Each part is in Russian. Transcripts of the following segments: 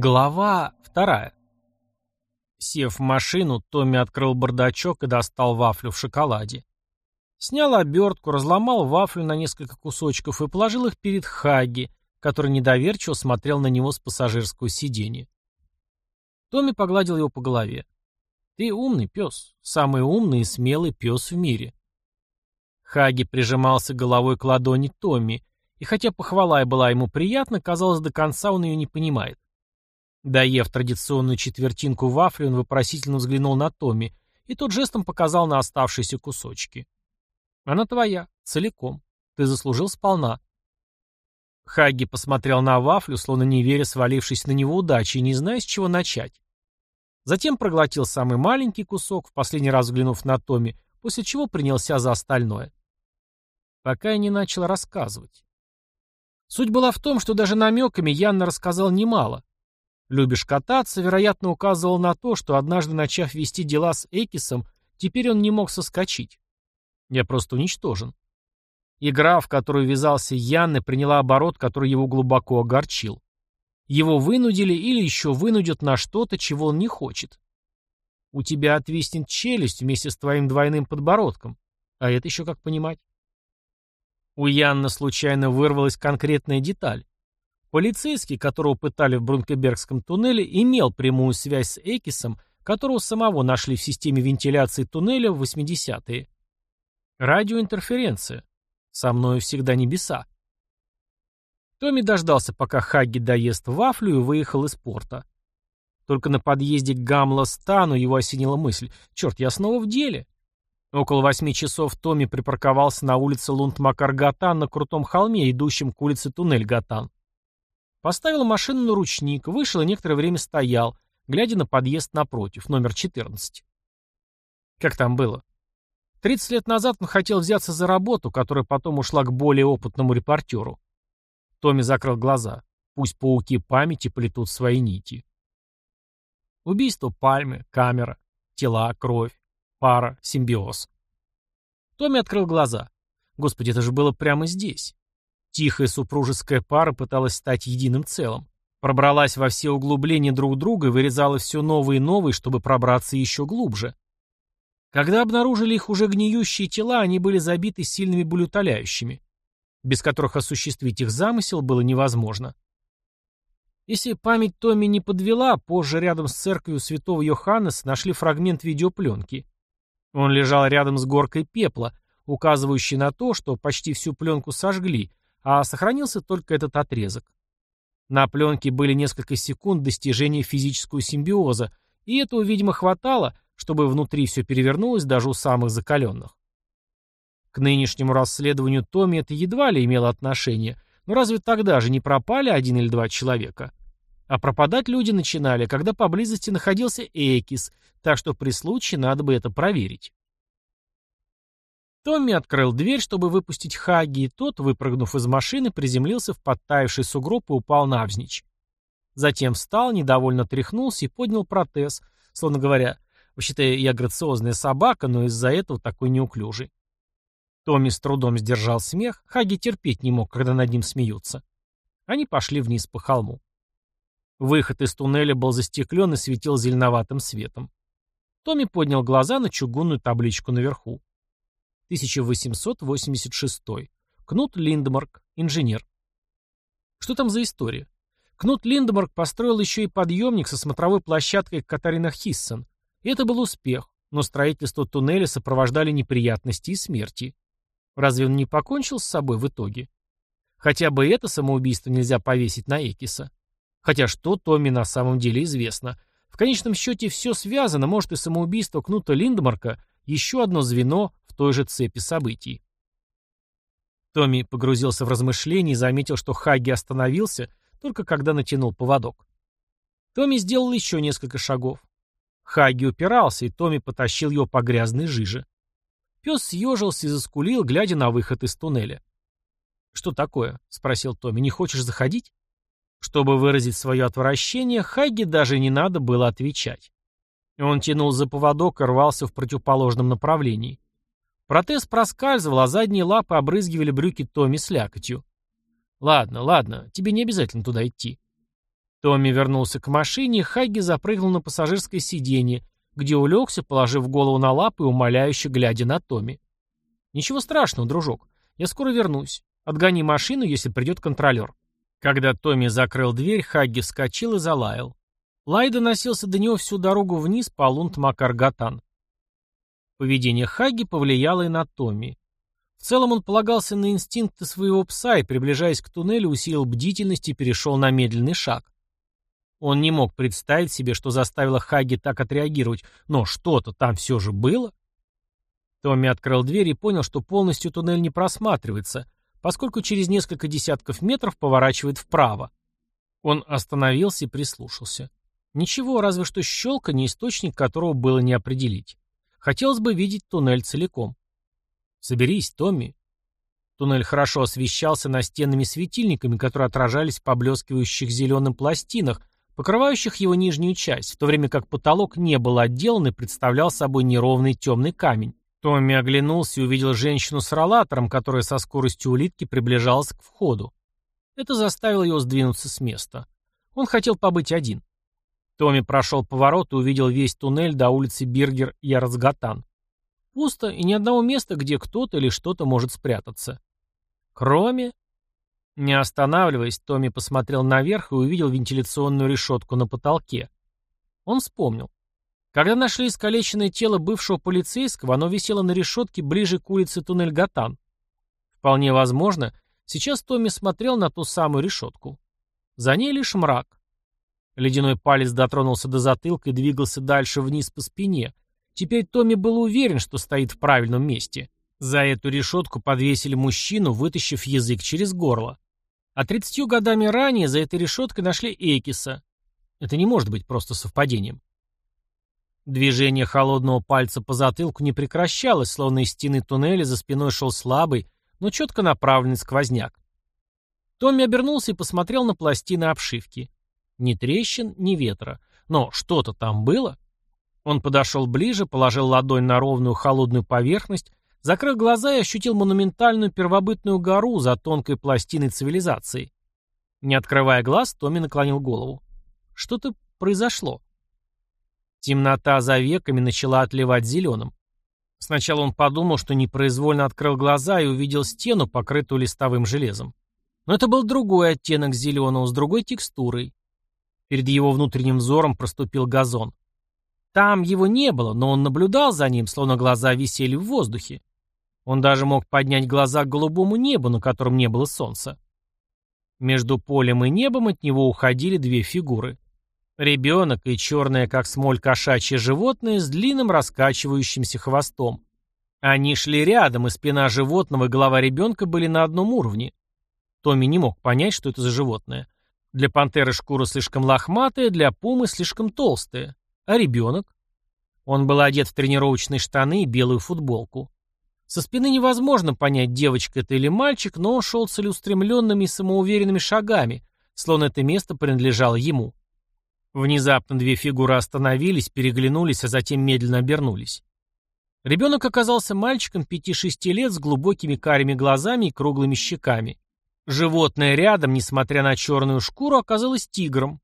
Глава вторая. Сев в машину, Томми открыл бардачок и достал вафлю в шоколаде. Снял обертку, разломал вафлю на несколько кусочков и положил их перед Хагги, который недоверчиво смотрел на него с пассажирского сиденья. Томми погладил его по голове. «Ты умный пес, самый умный и смелый пес в мире». Хаги прижимался головой к ладони Томми, и хотя похвала и была ему приятна, казалось, до конца он ее не понимает. Доев традиционную четвертинку вафли, он вопросительно взглянул на Томми, и тот жестом показал на оставшиеся кусочки. «Она твоя, целиком. Ты заслужил сполна». Хагги посмотрел на вафлю, словно не веря свалившись на него удачи и не зная, с чего начать. Затем проглотил самый маленький кусок, в последний раз взглянув на Томми, после чего принялся за остальное. Пока я не начал рассказывать. Суть была в том, что даже намеками Янна рассказал немало, «Любишь кататься» вероятно указывал на то, что однажды начав вести дела с Экисом, теперь он не мог соскочить. Я просто уничтожен. Игра, в которую ввязался Янны, приняла оборот, который его глубоко огорчил. Его вынудили или еще вынудят на что-то, чего он не хочет. У тебя отвиснет челюсть вместе с твоим двойным подбородком. А это еще как понимать? У Янны случайно вырвалась конкретная деталь. Полицейский, которого пытали в Брункебергском туннеле, имел прямую связь с Экисом, которого самого нашли в системе вентиляции туннеля в 80-е. Радиоинтерференция. Со мною всегда небеса. Томми дождался, пока Хагги доест вафлю и выехал из порта. Только на подъезде к Гамла-стану его осенила мысль. Черт, я снова в деле. Около восьми часов Томми припарковался на улице Лунд-Макар-Гатан на крутом холме, идущем к улице Туннель-Гатан. Поставил машину на ручник, вышел и некоторое время стоял, глядя на подъезд напротив, номер 14. Как там было? 30 лет назад он хотел взяться за работу, которая потом ушла к более опытному репортеру. Томми закрыл глаза. Пусть пауки памяти плетут свои нити. Убийство Пальмы, камера, тела, кровь, пара, симбиоз. Томми открыл глаза. Господи, это же было прямо здесь. Тихая супружеская пара пыталась стать единым целым. Пробралась во все углубления друг друга вырезала все новые и новые, чтобы пробраться еще глубже. Когда обнаружили их уже гниющие тела, они были забиты сильными болеутоляющими, без которых осуществить их замысел было невозможно. Если память Томми не подвела, позже рядом с церковью святого Йоханнеса нашли фрагмент видеопленки. Он лежал рядом с горкой пепла, указывающей на то, что почти всю пленку сожгли, а сохранился только этот отрезок. На пленке были несколько секунд достижения физического симбиоза, и этого, видимо, хватало, чтобы внутри все перевернулось даже у самых закаленных. К нынешнему расследованию Томми это едва ли имело отношение, но разве тогда же не пропали один или два человека? А пропадать люди начинали, когда поблизости находился Экис, так что при случае надо бы это проверить. Томми открыл дверь, чтобы выпустить Хаги, и тот, выпрыгнув из машины, приземлился в подтаявший сугроб и упал навзничь. Затем встал, недовольно тряхнулся и поднял протез, словно говоря, вообще-то я грациозная собака, но из-за этого такой неуклюжий. Томми с трудом сдержал смех, Хаги терпеть не мог, когда над ним смеются. Они пошли вниз по холму. Выход из туннеля был застеклен и светил зеленоватым светом. Томми поднял глаза на чугунную табличку наверху. 1886. Кнут Линдмарк, инженер. Что там за история? Кнут Линдмарк построил еще и подъемник со смотровой площадкой Катарина Хиссен. И это был успех, но строительство туннеля сопровождали неприятности и смерти. Разве он не покончил с собой в итоге? Хотя бы это самоубийство нельзя повесить на Экиса. Хотя что Томми на самом деле известно. В конечном счете все связано, может и самоубийство Кнута Линдмарка еще одно звено той же цепи событий. Томми погрузился в размышления и заметил, что Хаги остановился, только когда натянул поводок. Томми сделал еще несколько шагов. Хаги упирался, и Томми потащил его по грязной жиже. Пес съежился и заскулил, глядя на выход из туннеля. «Что такое?» — спросил Томми. «Не хочешь заходить?» Чтобы выразить свое отвращение, Хаги даже не надо было отвечать. Он тянул за поводок и рвался в противоположном направлении. Протез проскальзывал, а задние лапы обрызгивали брюки Томми слякотью. «Ладно, ладно, тебе не обязательно туда идти». Томми вернулся к машине, и Хагги запрыгнул на пассажирское сиденье, где улегся, положив голову на лапы и умоляюще глядя на Томми. «Ничего страшного, дружок. Я скоро вернусь. Отгони машину, если придет контролер». Когда Томми закрыл дверь, Хагги вскочил и залаял. Лай доносился до него всю дорогу вниз по Лунд-Макаргатан. Поведение Хагги повлияло и на Томми. В целом он полагался на инстинкты своего пса и, приближаясь к туннелю, усилил бдительность и перешел на медленный шаг. Он не мог представить себе, что заставило Хаги так отреагировать, но что-то там все же было. Томми открыл дверь и понял, что полностью туннель не просматривается, поскольку через несколько десятков метров поворачивает вправо. Он остановился и прислушался. Ничего, разве что щелканье, источник которого было не определить. Хотелось бы видеть туннель целиком. «Соберись, Томми». Туннель хорошо освещался настенными светильниками, которые отражались в поблескивающих зеленым пластинах, покрывающих его нижнюю часть, в то время как потолок не был отделан и представлял собой неровный темный камень. Томми оглянулся и увидел женщину с ролатором, которая со скоростью улитки приближалась к входу. Это заставило его сдвинуться с места. Он хотел побыть один. Томми прошел поворот и увидел весь туннель до улицы Биргер Ярцгатан. Пусто и ни одного места, где кто-то или что-то может спрятаться. Кроме... Не останавливаясь, Томми посмотрел наверх и увидел вентиляционную решетку на потолке. Он вспомнил. Когда нашли искалеченное тело бывшего полицейского, оно висело на решетке ближе к улице Туннель-Гатан. Вполне возможно, сейчас Томми смотрел на ту самую решетку. За ней лишь мрак. Ледяной палец дотронулся до затылка и двигался дальше вниз по спине. Теперь Томми был уверен, что стоит в правильном месте. За эту решетку подвесили мужчину, вытащив язык через горло. А тридцатью годами ранее за этой решеткой нашли Экиса. Это не может быть просто совпадением. Движение холодного пальца по затылку не прекращалось, словно из стены туннеля за спиной шел слабый, но четко направленный сквозняк. Томми обернулся и посмотрел на пластины обшивки. Ни трещин, ни ветра. Но что-то там было. Он подошел ближе, положил ладонь на ровную холодную поверхность, Закрыл глаза и ощутил монументальную первобытную гору за тонкой пластиной цивилизации. Не открывая глаз, Томми наклонил голову. Что-то произошло. Темнота за веками начала отливать зеленым. Сначала он подумал, что непроизвольно открыл глаза и увидел стену, покрытую листовым железом. Но это был другой оттенок зеленого, с другой текстурой. Перед его внутренним взором проступил газон. Там его не было, но он наблюдал за ним, словно глаза висели в воздухе. Он даже мог поднять глаза к голубому небу, на котором не было солнца. Между полем и небом от него уходили две фигуры. Ребенок и черное, как смоль, кошачье животное с длинным раскачивающимся хвостом. Они шли рядом, и спина животного и голова ребенка были на одном уровне. Томми не мог понять, что это за животное. Для пантеры шкура слишком лохматая, для пумы слишком толстая. А ребенок? Он был одет в тренировочные штаны и белую футболку. Со спины невозможно понять, девочка это или мальчик, но он шел целеустремленными и самоуверенными шагами, словно это место принадлежало ему. Внезапно две фигуры остановились, переглянулись, а затем медленно обернулись. Ребенок оказался мальчиком 5-6 лет с глубокими карими глазами и круглыми щеками. Животное рядом, несмотря на черную шкуру, оказалось тигром.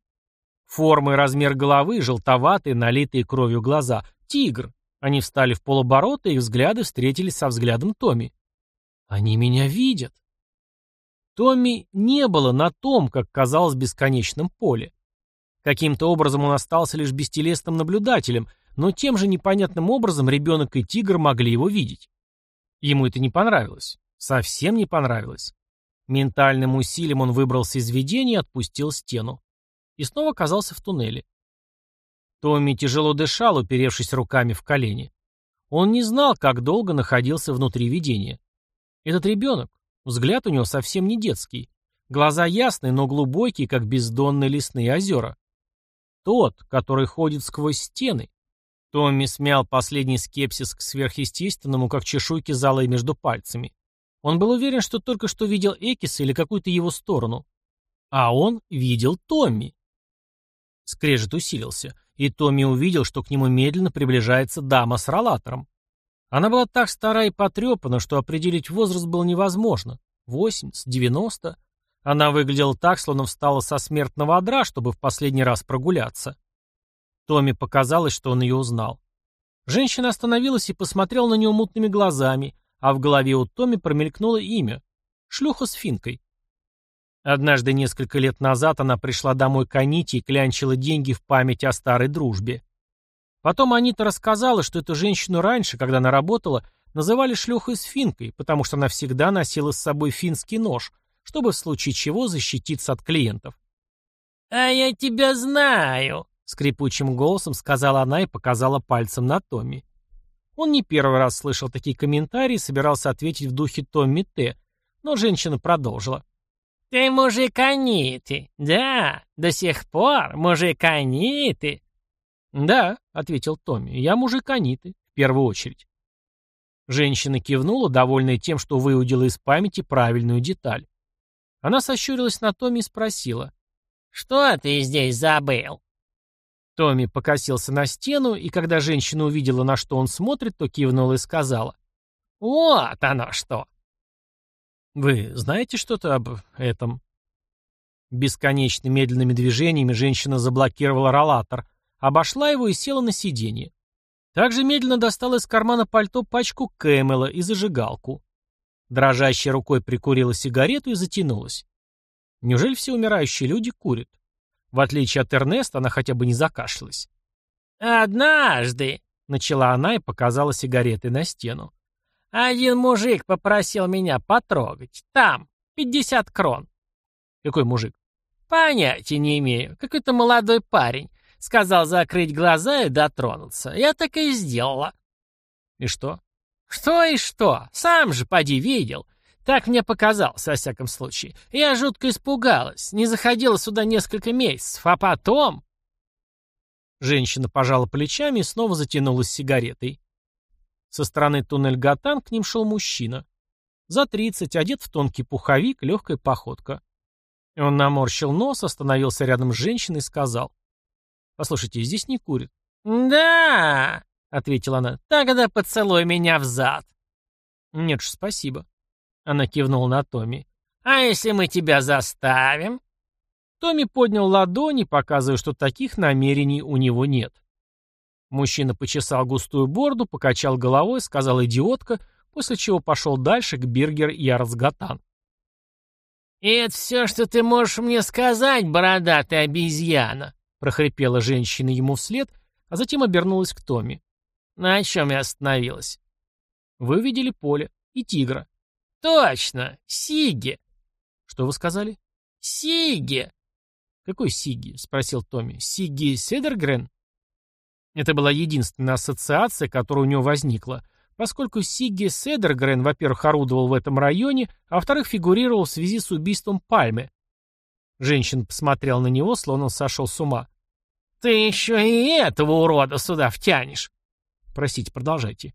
Форма и размер головы, желтоватые, налитые кровью глаза. Тигр. Они встали в полоборота, и их взгляды встретились со взглядом Томми. «Они меня видят!» Томми не было на том, как казалось, бесконечном поле. Каким-то образом он остался лишь бестелесным наблюдателем, но тем же непонятным образом ребенок и тигр могли его видеть. Ему это не понравилось. Совсем не понравилось. Ментальным усилием он выбрался из видения и отпустил стену. И снова оказался в туннеле. Томми тяжело дышал, уперевшись руками в колени. Он не знал, как долго находился внутри видения. Этот ребенок, взгляд у него совсем не детский. Глаза ясные, но глубокие, как бездонные лесные озера. Тот, который ходит сквозь стены. Томми смял последний скепсис к сверхъестественному, как чешуйки залы между пальцами. Он был уверен, что только что видел Экиса или какую-то его сторону. А он видел Томми. Скрежет усилился и Томми увидел, что к нему медленно приближается дама с ролатором. Она была так стара и потрепана, что определить возраст было невозможно. 80, 90. Она выглядела так, словно встала со смертного одра, чтобы в последний раз прогуляться. Томми показалось, что он ее узнал. Женщина остановилась и посмотрела на него мутными глазами, а в голове у Томми промелькнуло имя — шлюха с финкой. Однажды несколько лет назад она пришла домой к Аните и клянчила деньги в память о старой дружбе. Потом Анита рассказала, что эту женщину раньше, когда она работала, называли шлюхой с финкой, потому что она всегда носила с собой финский нож, чтобы в случае чего защититься от клиентов. «А я тебя знаю», — скрипучим голосом сказала она и показала пальцем на Томми. Он не первый раз слышал такие комментарии и собирался ответить в духе Томми Т., но женщина продолжила. «Ты мужик Аниты, да, до сих пор мужик Аниты». «Да», — ответил Томми, — «я мужик Аниты, в первую очередь». Женщина кивнула, довольная тем, что выудила из памяти правильную деталь. Она сощурилась на Томми и спросила. «Что ты здесь забыл?» Томми покосился на стену, и когда женщина увидела, на что он смотрит, то кивнула и сказала. «Вот оно что!» «Вы знаете что-то об этом?» Бесконечно медленными движениями женщина заблокировала ролатор, обошла его и села на сиденье. Также медленно достала из кармана пальто пачку Кэмела и зажигалку. Дрожащей рукой прикурила сигарету и затянулась. Неужели все умирающие люди курят? В отличие от Эрнеста, она хотя бы не закашлялась. «Однажды», — начала она и показала сигареты на стену, «один мужик попросил меня потрогать. Там, пятьдесят крон». «Какой мужик?» «Понятия не имею. Какой-то молодой парень. Сказал закрыть глаза и дотронуться. Я так и сделала». «И что?» «Что и что? Сам же поди видел. Так мне показалось, во всяком случае. Я жутко испугалась, не заходила сюда несколько месяцев, а потом... Женщина пожала плечами и снова затянулась сигаретой. Со стороны туннель Гатан к ним шел мужчина. За тридцать, одет в тонкий пуховик, легкая походка. Он наморщил нос, остановился рядом с женщиной и сказал. «Послушайте, здесь не курят». «Да», — ответила она, — «тогда поцелуй меня в зад». «Нет уж, спасибо». Она кивнула на Томми. «А если мы тебя заставим?» Томми поднял ладони, показывая, что таких намерений у него нет. Мужчина почесал густую борду, покачал головой, сказал «идиотка», после чего пошел дальше к Биргер Ярцгатан. «И это все, что ты можешь мне сказать, бородатая обезьяна?» прохрипела женщина ему вслед, а затем обернулась к Томми. «На чем я остановилась?» «Вы видели поле и тигра. «Точно! Сиги!» «Что вы сказали?» «Сиги!» «Какой Сиги?» — спросил Томми. «Сиги Седергрен?» Это была единственная ассоциация, которая у него возникла, поскольку Сиги Седергрен, во-первых, орудовал в этом районе, а во-вторых, фигурировал в связи с убийством Пальмы. Женщина посмотрел на него, словно он сошел с ума. «Ты еще и этого урода сюда втянешь!» «Простите, продолжайте».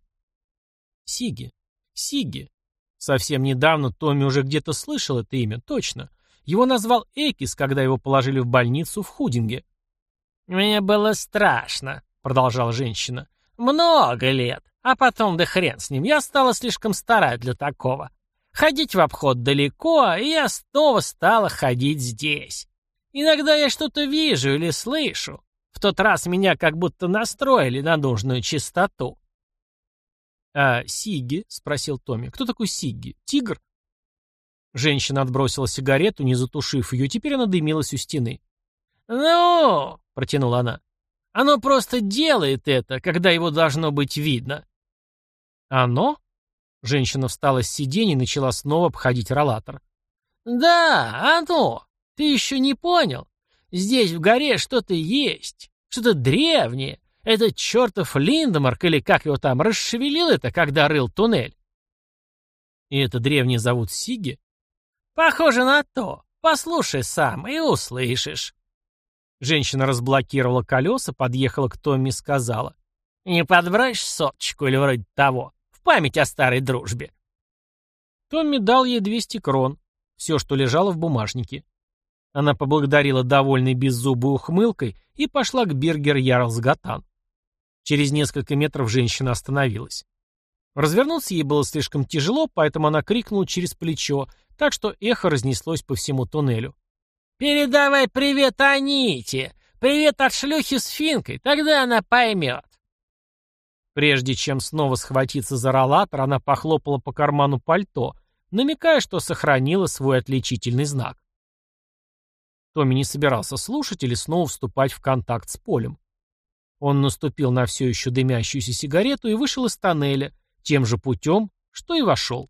«Сиги. Сиги. Совсем недавно Томми уже где-то слышал это имя, точно. Его назвал Экис, когда его положили в больницу в Худинге. «Мне было страшно», — продолжала женщина. «Много лет. А потом, да хрен с ним, я стала слишком стара для такого. Ходить в обход далеко, и я снова стала ходить здесь. Иногда я что-то вижу или слышу. В тот раз меня как будто настроили на нужную частоту. «А Сигги?» — спросил Томми. «Кто такой Сигги? Тигр?» Женщина отбросила сигарету, не затушив ее, теперь она дымилась у стены. «Ну!» — протянула она. «Оно просто делает это, когда его должно быть видно». «Оно?» Женщина встала с сиденья и начала снова обходить ролатор. «Да, оно! Ты еще не понял? Здесь в горе что-то есть, что-то древнее, этот чертов Линдемарк, или как его там, расшевелил это, когда рыл туннель. И это древний зовут Сиги? Похоже на то. Послушай сам и услышишь. Женщина разблокировала колеса, подъехала к Томми и сказала. «Не подбрось соточку или вроде того, в память о старой дружбе». Томми дал ей 200 крон, все, что лежало в бумажнике. Она поблагодарила довольной беззубой ухмылкой и пошла к Бергер Ярлсгатан. Через несколько метров женщина остановилась. Развернуться ей было слишком тяжело, поэтому она крикнула через плечо, так что эхо разнеслось по всему туннелю. «Передавай привет Аните! Привет от шлюхи с финкой, тогда она поймет!» Прежде чем снова схватиться за роллатор, она похлопала по карману пальто, намекая, что сохранила свой отличительный знак. Томми не собирался слушать или снова вступать в контакт с полем. Он наступил на все еще дымящуюся сигарету и вышел из тоннеля, тем же путем, что и вошел.